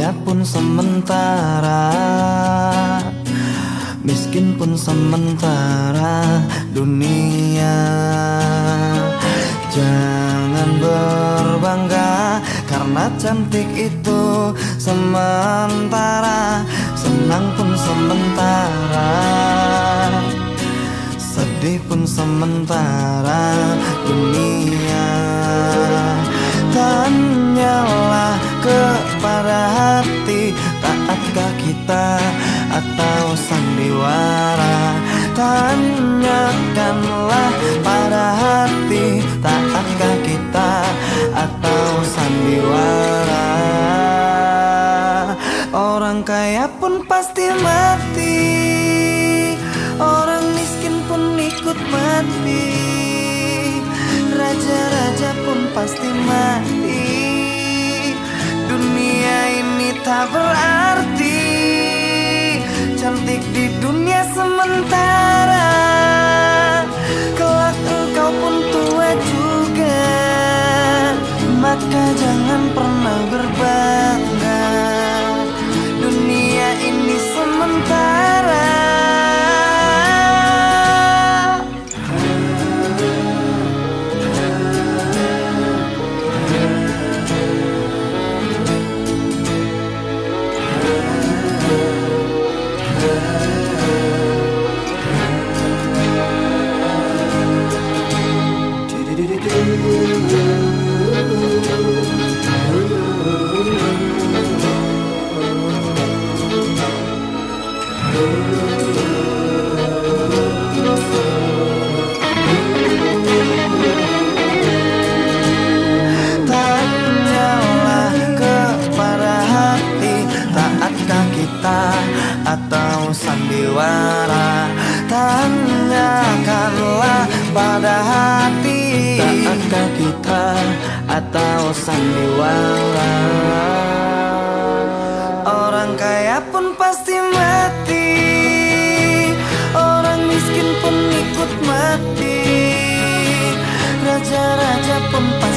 Kaya pun sementara Miskin pun sementara dunia. Jangan berbangga Karena cantik itu sementara Senang pun sementara Sedih pun sementara dunia. Tak Kita atau sandiwara. Tanyakanlah pada hati Taatkah kita atau sandiwara? Orang kaya pun pasti mati. Orang miskin pun ikut mati. Raja-raja pun pasti mati. Dunia ini tak berarti Cantik di dunia sementara. Kelak engkau pun tua juga. Maka jangan pernah berbangga Kita atau sandiwara Tanyakanlah pada hati Taatkah kita atau sandiwara. Orang kaya pun pasti mati Orang miskin pun ikut mati Raja-raja pun pasti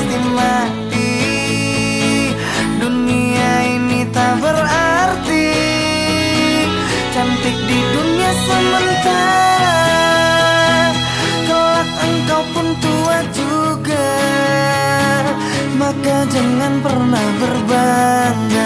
dunia sementara Kelak engkau pun tua juga Maka jangan pernah berbangga